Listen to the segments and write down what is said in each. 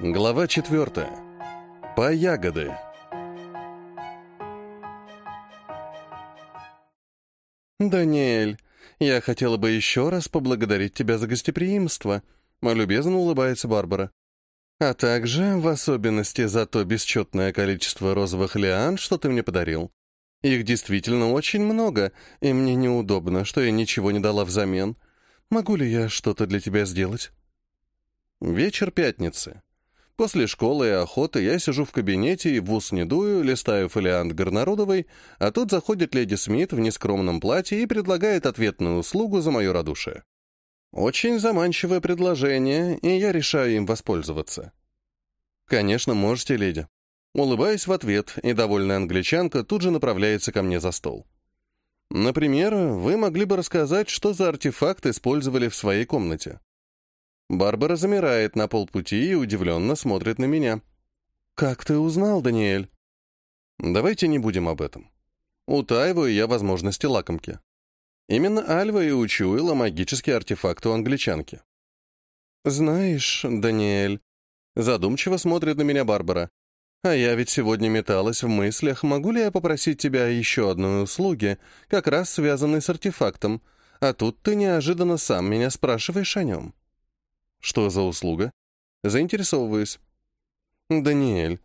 Глава четвертая. По ягоды. «Даниэль, я хотела бы еще раз поблагодарить тебя за гостеприимство», — любезно улыбается Барбара. «А также, в особенности, за то бесчетное количество розовых лиан, что ты мне подарил. Их действительно очень много, и мне неудобно, что я ничего не дала взамен. Могу ли я что-то для тебя сделать?» Вечер пятницы. После школы и охоты я сижу в кабинете и в ус не дую, листаю фолиант Горнародовой, а тут заходит леди Смит в нескромном платье и предлагает ответную услугу за мое радушие. Очень заманчивое предложение, и я решаю им воспользоваться. «Конечно, можете, леди». Улыбаюсь в ответ, и довольная англичанка тут же направляется ко мне за стол. Например, вы могли бы рассказать, что за артефакт использовали в своей комнате. Барбара замирает на полпути и удивленно смотрит на меня. «Как ты узнал, Даниэль?» «Давайте не будем об этом. Утаиваю я возможности лакомки. Именно Альва и учуяла магический артефакт у англичанки». «Знаешь, Даниэль...» Задумчиво смотрит на меня Барбара. «А я ведь сегодня металась в мыслях, могу ли я попросить тебя еще одной услуги, как раз связанной с артефактом, а тут ты неожиданно сам меня спрашиваешь о нем». Что за услуга? Заинтересовываюсь. Даниэль,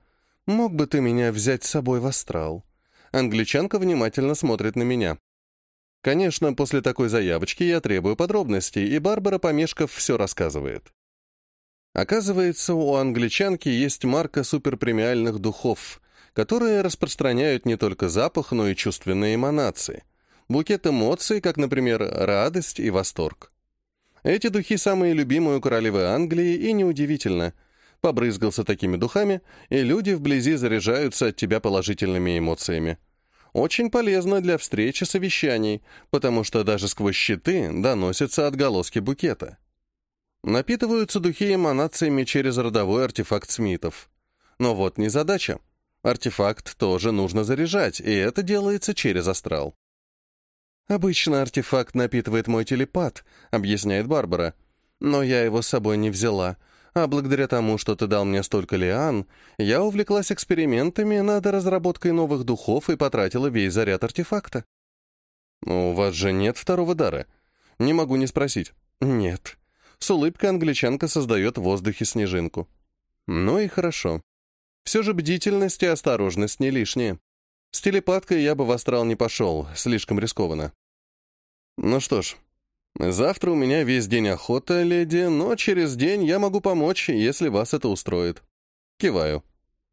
мог бы ты меня взять с собой в астрал? Англичанка внимательно смотрит на меня. Конечно, после такой заявочки я требую подробностей, и Барбара, помешков, все рассказывает. Оказывается, у англичанки есть марка суперпремиальных духов, которые распространяют не только запах, но и чувственные эманации. Букет эмоций, как, например, радость и восторг. Эти духи самые любимые у королевы Англии, и неудивительно. Побрызгался такими духами, и люди вблизи заряжаются от тебя положительными эмоциями. Очень полезно для встречи совещаний, потому что даже сквозь щиты доносятся отголоски букета. Напитываются духи эманациями через родовой артефакт Смитов. Но вот не задача. Артефакт тоже нужно заряжать, и это делается через астрал. «Обычно артефакт напитывает мой телепат», — объясняет Барбара. «Но я его с собой не взяла, а благодаря тому, что ты дал мне столько лиан, я увлеклась экспериментами над разработкой новых духов и потратила весь заряд артефакта». «У вас же нет второго дара?» «Не могу не спросить». «Нет». С улыбкой англичанка создает в воздухе снежинку. «Ну и хорошо. Все же бдительность и осторожность не лишние». С телепаткой я бы в астрал не пошел, слишком рискованно. Ну что ж, завтра у меня весь день охота, леди, но через день я могу помочь, если вас это устроит. Киваю.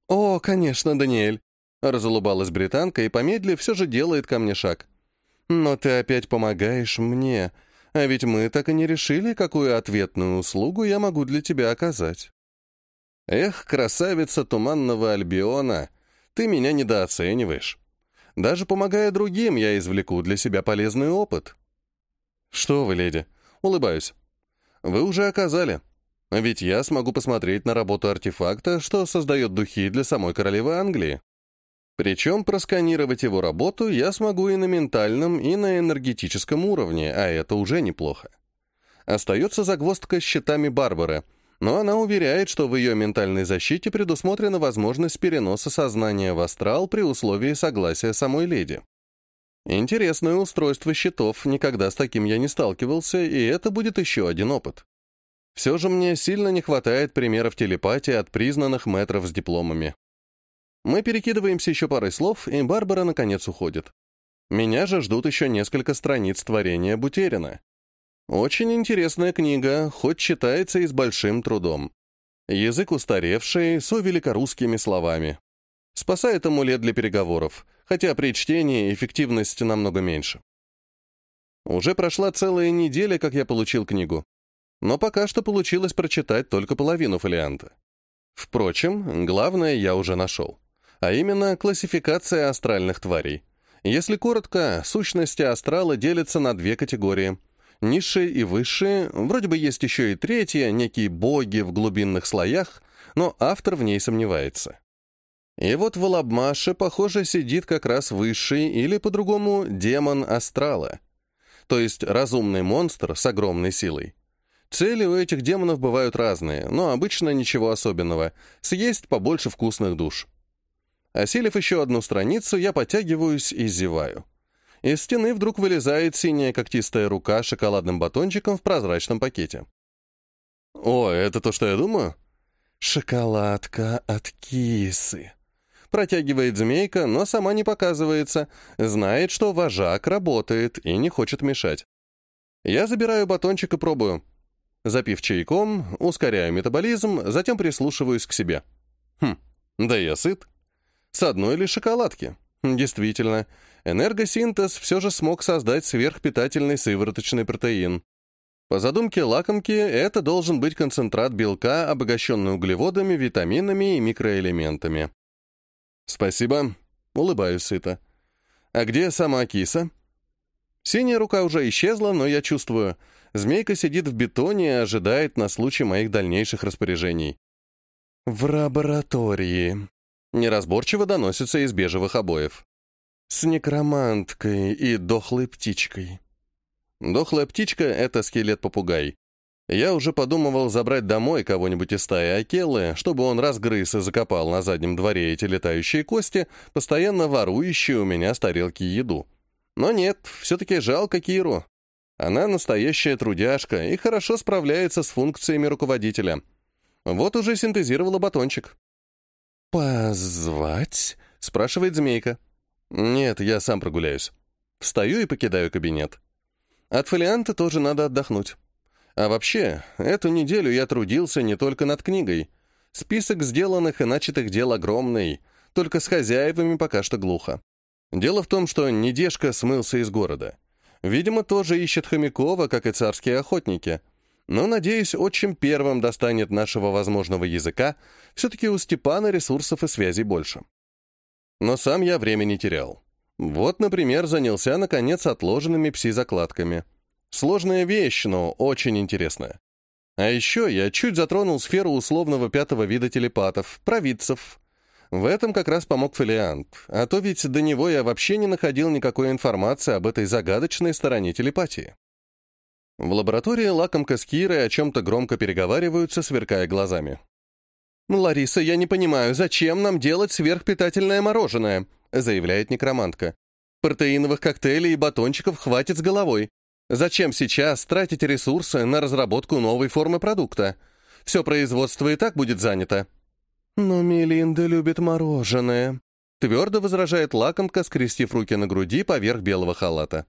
О, конечно, Даниэль. Разулыбалась британка и, помедлив, все же делает ко мне шаг. Но ты опять помогаешь мне, а ведь мы так и не решили, какую ответную услугу я могу для тебя оказать. Эх, красавица туманного Альбиона, ты меня недооцениваешь. Даже помогая другим, я извлеку для себя полезный опыт. Что вы, леди? Улыбаюсь. Вы уже оказали. Ведь я смогу посмотреть на работу артефакта, что создает духи для самой королевы Англии. Причем просканировать его работу я смогу и на ментальном, и на энергетическом уровне, а это уже неплохо. Остается загвоздка с щитами Барбары — но она уверяет, что в ее ментальной защите предусмотрена возможность переноса сознания в астрал при условии согласия самой леди. Интересное устройство щитов, никогда с таким я не сталкивался, и это будет еще один опыт. Все же мне сильно не хватает примеров телепатии от признанных мэтров с дипломами. Мы перекидываемся еще парой слов, и Барбара наконец уходит. Меня же ждут еще несколько страниц творения Бутерина. Очень интересная книга, хоть читается и с большим трудом. Язык устаревший, со великорусскими словами. Спасает амулет для переговоров, хотя при чтении эффективность намного меньше. Уже прошла целая неделя, как я получил книгу. Но пока что получилось прочитать только половину фолианта. Впрочем, главное я уже нашел. А именно классификация астральных тварей. Если коротко, сущности астрала делятся на две категории — Низшие и высшие, вроде бы есть еще и третья, некие боги в глубинных слоях, но автор в ней сомневается. И вот в Алабмаше, похоже, сидит как раз высший или, по-другому, демон астрала. То есть разумный монстр с огромной силой. Цели у этих демонов бывают разные, но обычно ничего особенного. Съесть побольше вкусных душ. Осилив еще одну страницу, я подтягиваюсь и зеваю. Из стены вдруг вылезает синяя когтистая рука с шоколадным батончиком в прозрачном пакете. «О, это то, что я думаю?» «Шоколадка от кисы». Протягивает змейка, но сама не показывается. Знает, что вожак работает и не хочет мешать. Я забираю батончик и пробую. Запив чайком, ускоряю метаболизм, затем прислушиваюсь к себе. Хм, да я сыт. С одной лишь шоколадки. Действительно, энергосинтез все же смог создать сверхпитательный сывороточный протеин. По задумке лакомки, это должен быть концентрат белка, обогащенный углеводами, витаминами и микроэлементами. «Спасибо», — улыбаюсь сыто. «А где сама киса?» Синяя рука уже исчезла, но я чувствую. Змейка сидит в бетоне и ожидает на случай моих дальнейших распоряжений. «В лаборатории», — неразборчиво доносится из бежевых обоев. «С некроманткой и дохлой птичкой». Дохлая птичка — это скелет-попугай. Я уже подумывал забрать домой кого-нибудь из стаи Акеллы, чтобы он разгрыз и закопал на заднем дворе эти летающие кости, постоянно ворующие у меня с тарелки еду. Но нет, все-таки жалко Киру. Она настоящая трудяжка и хорошо справляется с функциями руководителя. Вот уже синтезировала батончик. «Позвать?» — спрашивает змейка. «Нет, я сам прогуляюсь. Встаю и покидаю кабинет. От фолианта тоже надо отдохнуть. А вообще, эту неделю я трудился не только над книгой. Список сделанных и начатых дел огромный, только с хозяевами пока что глухо. Дело в том, что Недежка смылся из города. Видимо, тоже ищет Хомякова, как и царские охотники. Но, надеюсь, отчим первым достанет нашего возможного языка, все-таки у Степана ресурсов и связей больше. Но сам я времени терял. Вот, например, занялся, наконец, отложенными пси-закладками. Сложная вещь, но очень интересная. А еще я чуть затронул сферу условного пятого вида телепатов, провидцев. В этом как раз помог фолиант, а то ведь до него я вообще не находил никакой информации об этой загадочной стороне телепатии. В лаборатории лакомка с Кирой о чем-то громко переговариваются, сверкая глазами. «Лариса, я не понимаю, зачем нам делать сверхпитательное мороженое?» заявляет некромантка. «Протеиновых коктейлей и батончиков хватит с головой. Зачем сейчас тратить ресурсы на разработку новой формы продукта? Все производство и так будет занято». «Но Мелинда любит мороженое», — твердо возражает лакомка, скрестив руки на груди поверх белого халата.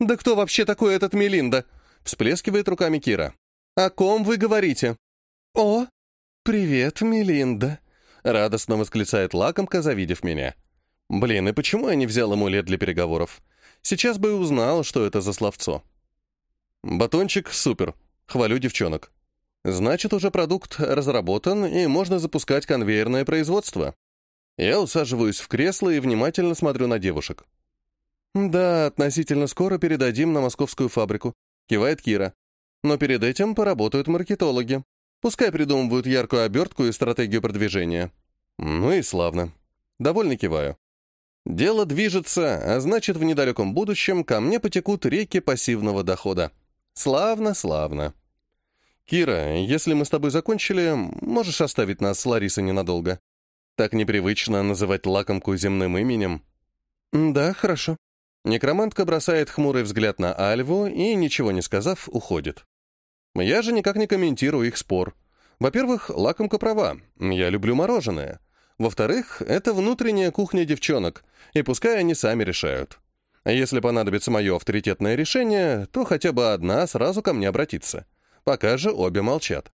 «Да кто вообще такой этот Мелинда?» — всплескивает руками Кира. «О ком вы говорите?» «О, привет, Мелинда», — радостно восклицает лакомка, завидев меня. Блин, и почему я не взял амулет для переговоров? Сейчас бы узнал, что это за словцо. Батончик супер. Хвалю девчонок. Значит, уже продукт разработан, и можно запускать конвейерное производство. Я усаживаюсь в кресло и внимательно смотрю на девушек. «Да, относительно скоро передадим на московскую фабрику», — кивает Кира. «Но перед этим поработают маркетологи. Пускай придумывают яркую обертку и стратегию продвижения». «Ну и славно». Довольно киваю. Дело движется, а значит, в недалеком будущем ко мне потекут реки пассивного дохода. Славно, славно. Кира, если мы с тобой закончили, можешь оставить нас с Ларисой ненадолго. Так непривычно называть лакомку земным именем. Да, хорошо. Некромантка бросает хмурый взгляд на Альву и, ничего не сказав, уходит. Я же никак не комментирую их спор. Во-первых, лакомка права. Я люблю мороженое. Во-вторых, это внутренняя кухня девчонок, и пускай они сами решают. Если понадобится мое авторитетное решение, то хотя бы одна сразу ко мне обратится. Пока же обе молчат.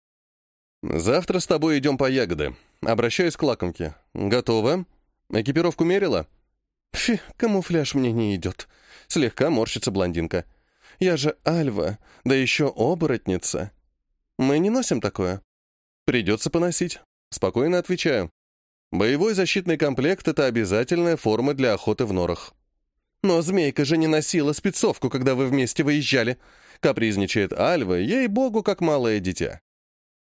«Завтра с тобой идем по ягоды. Обращаюсь к лакомке. Готово? Экипировку мерила?» «Фи, камуфляж мне не идет». Слегка морщится блондинка. «Я же Альва, да еще оборотница. Мы не носим такое?» «Придется поносить». Спокойно отвечаю. Боевой защитный комплект — это обязательная форма для охоты в норах. «Но змейка же не носила спецовку, когда вы вместе выезжали», — капризничает Альва, ей-богу, как малое дитя.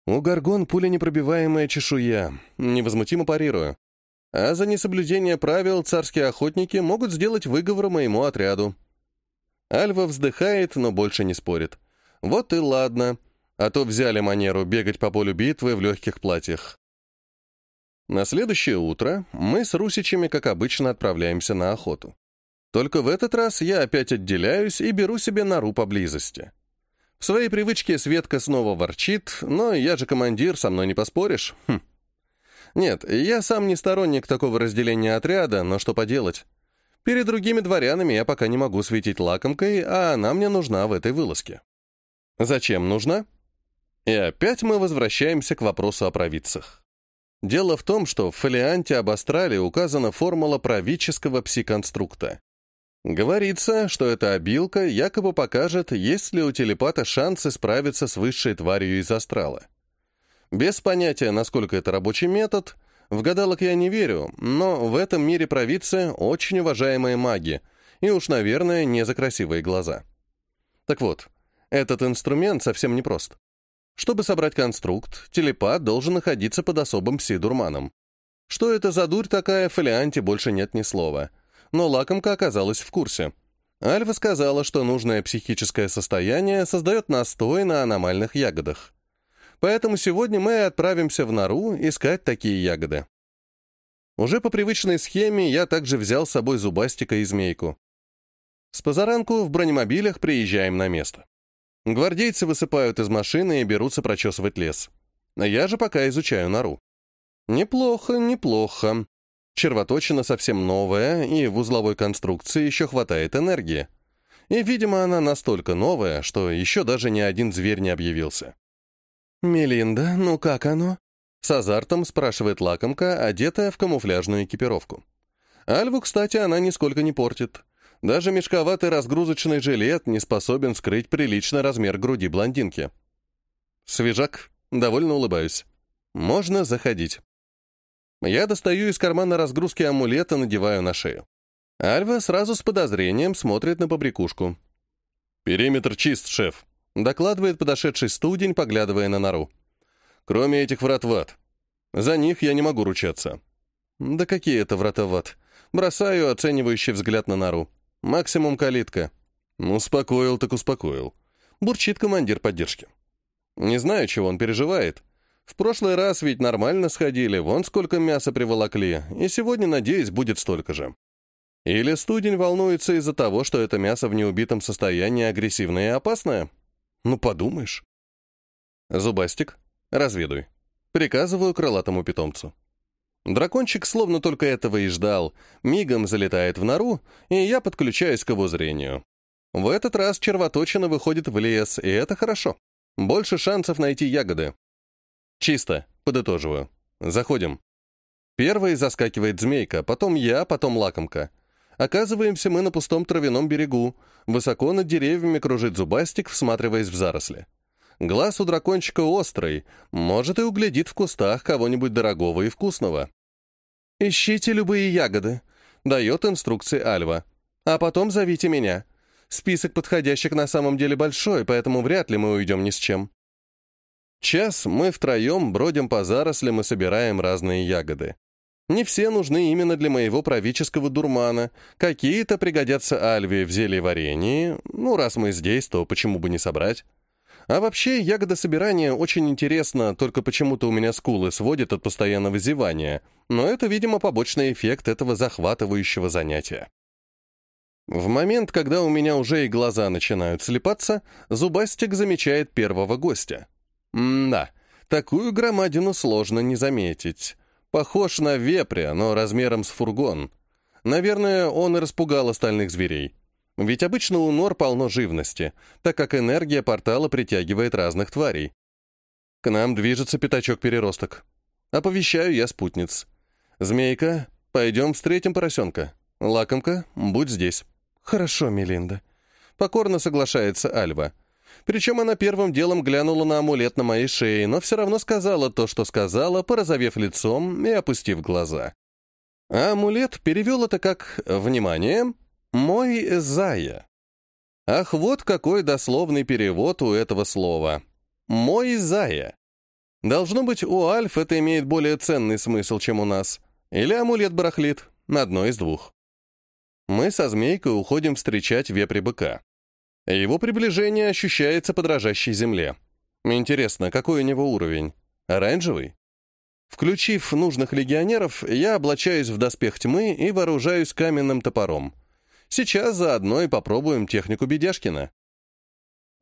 У горгон пуля непробиваемая чешуя, невозмутимо парирую. А за несоблюдение правил царские охотники могут сделать выговор моему отряду. Альва вздыхает, но больше не спорит. Вот и ладно. А то взяли манеру бегать по полю битвы в легких платьях. На следующее утро мы с русичами, как обычно, отправляемся на охоту. Только в этот раз я опять отделяюсь и беру себе нору поблизости. В своей привычке Светка снова ворчит, но я же командир, со мной не поспоришь. Хм. Нет, я сам не сторонник такого разделения отряда, но что поделать. Перед другими дворянами я пока не могу светить лакомкой, а она мне нужна в этой вылазке. Зачем нужна? И опять мы возвращаемся к вопросу о провидцах. Дело в том, что в фолианте об астрале указана формула правительского псиконструкта. Говорится, что эта обилка якобы покажет, есть ли у телепата шансы справиться с высшей тварью из астрала. Без понятия, насколько это рабочий метод, в гадалок я не верю, но в этом мире провидцы очень уважаемые маги, и уж, наверное, не за красивые глаза. Так вот, этот инструмент совсем непрост. Чтобы собрать конструкт, телепат должен находиться под особым пси-дурманом. Что это за дурь такая, фолианте больше нет ни слова. Но лакомка оказалась в курсе. Альва сказала, что нужное психическое состояние создает настой на аномальных ягодах. Поэтому сегодня мы отправимся в нору искать такие ягоды. Уже по привычной схеме я также взял с собой зубастика и змейку. С позаранку в бронемобилях приезжаем на место. Гвардейцы высыпают из машины и берутся прочесывать лес. Я же пока изучаю нору. Неплохо, неплохо. Червоточина совсем новая, и в узловой конструкции еще хватает энергии. И, видимо, она настолько новая, что еще даже ни один зверь не объявился. «Мелинда, ну как оно?» С азартом спрашивает лакомка, одетая в камуфляжную экипировку. Альву, кстати, она нисколько не портит. Даже мешковатый разгрузочный жилет не способен скрыть приличный размер груди блондинки. Свежак, довольно улыбаюсь. Можно заходить. Я достаю из кармана разгрузки амулета, надеваю на шею. Альва сразу с подозрением смотрит на побрякушку. «Периметр чист, шеф», докладывает подошедший студень, поглядывая на нору. Кроме этих врат в. За них я не могу ручаться. Да какие это врата в? Бросаю оценивающий взгляд на нору. Максимум калитка. Успокоил так успокоил. Бурчит командир поддержки. Не знаю, чего он переживает. В прошлый раз ведь нормально сходили, вон сколько мяса приволокли, и сегодня, надеюсь, будет столько же. Или студень волнуется из-за того, что это мясо в неубитом состоянии агрессивное и опасное? Ну, подумаешь. Зубастик, разведуй. Приказываю крылатому питомцу. Дракончик словно только этого и ждал, мигом залетает в нору, и я подключаюсь к его зрению. В этот раз червоточина выходит в лес, и это хорошо. Больше шансов найти ягоды. Чисто, подытоживаю. Заходим. Первый заскакивает змейка, потом я, потом лакомка. Оказываемся мы на пустом травяном берегу. Высоко над деревьями кружит зубастик, всматриваясь в заросли. Глаз у дракончика острый, может и углядит в кустах кого-нибудь дорогого и вкусного. «Ищите любые ягоды», — дает инструкции Альва. «А потом зовите меня. Список подходящих на самом деле большой, поэтому вряд ли мы уйдем ни с чем». Час мы втроем бродим по зарослям и собираем разные ягоды. Не все нужны именно для моего правительского дурмана. Какие-то пригодятся Альве в зелье варенье. Ну, раз мы здесь, то почему бы не собрать? А вообще, ягодособирание очень интересно, только почему-то у меня скулы сводят от постоянного зевания. Но это, видимо, побочный эффект этого захватывающего занятия. В момент, когда у меня уже и глаза начинают слепаться, Зубастик замечает первого гостя. М-да, такую громадину сложно не заметить. Похож на вепря, но размером с фургон. Наверное, он и распугал остальных зверей. Ведь обычно у нор полно живности, так как энергия портала притягивает разных тварей. К нам движется пятачок-переросток. Оповещаю я спутниц. «Змейка, пойдем встретим поросенка. Лакомка, будь здесь». «Хорошо, Мелинда». Покорно соглашается Альва. Причем она первым делом глянула на амулет на моей шее, но все равно сказала то, что сказала, порозовев лицом и опустив глаза. А амулет перевел это как «Внимание! Мой Зая». Ах, вот какой дословный перевод у этого слова. «Мой Зая». Должно быть, у Альф это имеет более ценный смысл, чем у нас. Или амулет барахлит. Одно из двух. Мы со змейкой уходим встречать вепри-быка. Его приближение ощущается по дрожащей земле. Интересно, какой у него уровень? Оранжевый? Включив нужных легионеров, я облачаюсь в доспех тьмы и вооружаюсь каменным топором. Сейчас заодно и попробуем технику Бедяшкина.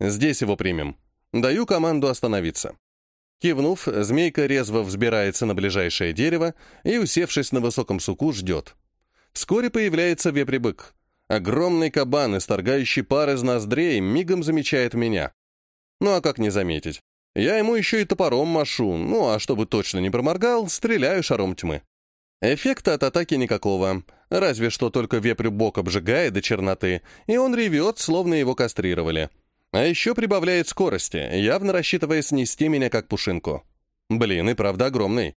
Здесь его примем. Даю команду остановиться. Кивнув, змейка резво взбирается на ближайшее дерево и, усевшись на высоком суку, ждет. Вскоре появляется вепребык. Огромный кабан, исторгающий пар из ноздрей, мигом замечает меня. Ну а как не заметить? Я ему еще и топором машу, ну а чтобы точно не проморгал, стреляю шаром тьмы. Эффекта от атаки никакого, разве что только вепрю бок обжигает до черноты, и он ревет, словно его кастрировали. А еще прибавляет скорости, явно рассчитывая снести меня как пушинку. Блин, и правда огромный.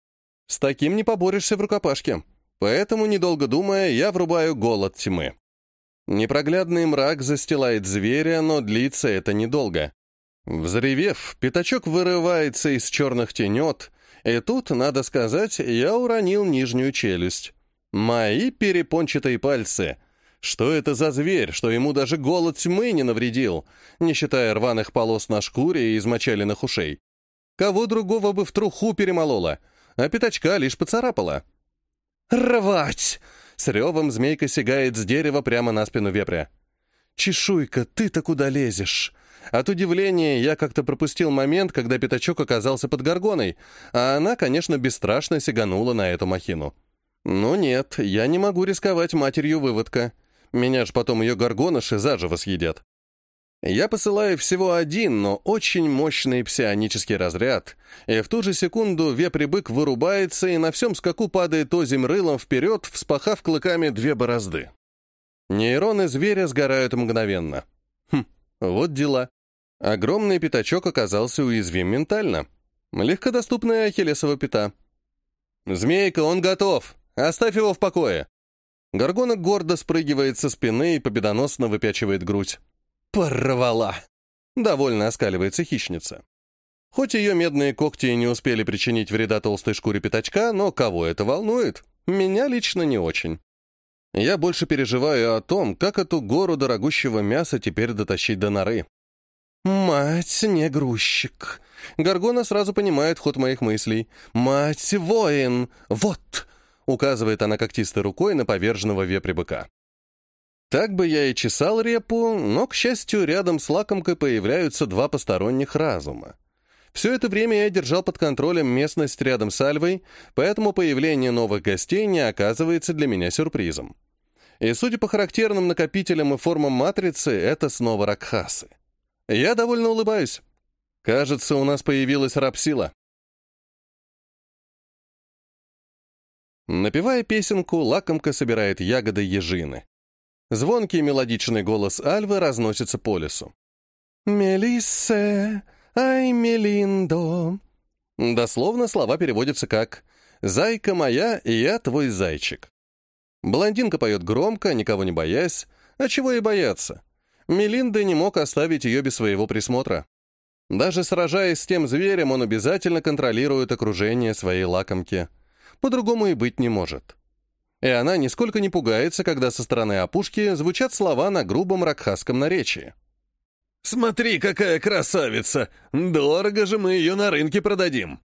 С таким не поборешься в рукопашке. Поэтому, недолго думая, я врубаю голод тьмы. Непроглядный мрак застилает зверя, но длится это недолго. Взревев, пятачок вырывается из черных тенет, и тут, надо сказать, я уронил нижнюю челюсть. Мои перепончатые пальцы. Что это за зверь, что ему даже голод тьмы не навредил, не считая рваных полос на шкуре и измочаленных ушей? Кого другого бы в труху перемолола, а пятачка лишь поцарапала. «Рвать!» — с ревом змейка сигает с дерева прямо на спину вепря. «Чешуйка, ты-то куда лезешь?» От удивления я как-то пропустил момент, когда пятачок оказался под горгоной, а она, конечно, бесстрашно сиганула на эту махину. Но нет, я не могу рисковать матерью выводка. Меня ж потом ее горгоныши заживо съедят. Я посылаю всего один, но очень мощный псионический разряд, и в ту же секунду вепребык вырубается и на всем скаку падает озим рылом вперед, вспахав клыками две борозды. Нейроны зверя сгорают мгновенно. Хм, вот дела. Огромный пятачок оказался уязвим ментально. Легкодоступная ахиллесова пята. «Змейка, он готов! Оставь его в покое!» Горгона гордо спрыгивает со спины и победоносно выпячивает грудь. «Порвала!» Довольно оскаливается хищница. Хоть ее медные когти и не успели причинить вреда толстой шкуре пятачка, но кого это волнует? Меня лично не очень. Я больше переживаю о том, как эту гору дорогущего мяса теперь дотащить до норы. «Мать, не грузчик!» Гаргона сразу понимает ход моих мыслей. «Мать, воин! Вот!» Указывает она когтистой рукой на поверженного вепребыка. Так бы я и чесал репу, но, к счастью, рядом с лакомкой появляются два посторонних разума. Все это время я держал под контролем местность рядом с Альвой, поэтому появление новых гостей не оказывается для меня сюрпризом. И судя по характерным накопителям и формам матрицы, это снова Ракхасы. Я довольно улыбаюсь. Кажется, у нас появилась рабсила. Напевая песенку, лакомка собирает ягоды ежины. Звонкий мелодичный голос Альвы разносится по лесу. «Мелиссе, ай, мелиндо». Дословно слова переводятся как «Зайка моя, и я твой зайчик». Блондинка поет громко, никого не боясь. А чего и бояться? Мелинда не мог оставить ее без своего присмотра. Даже сражаясь с тем зверем, он обязательно контролирует окружение своей лакомки. По-другому и быть не может. И она нисколько не пугается, когда со стороны опушки звучат слова на грубом ракхасском наречии. «Смотри, какая красавица! Дорого же мы ее на рынке продадим!»